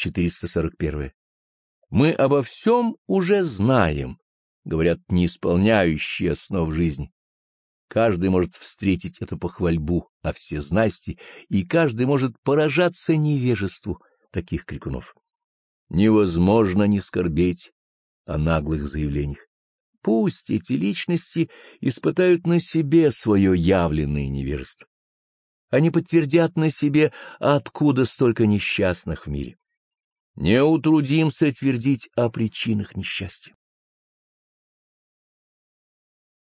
441. Мы обо всем уже знаем, говорят не исполняющие основ жизни. Каждый может встретить эту похвальбу о всезнайстве, и каждый может поражаться невежеству таких крикунов. Невозможно не скорбеть о наглых заявлениях. Пусть эти личности испытают на себе свое явленное невежество. Они подтвердят на себе, откуда столько несчастных в мире. Не утрудимся твердить о причинах несчастья.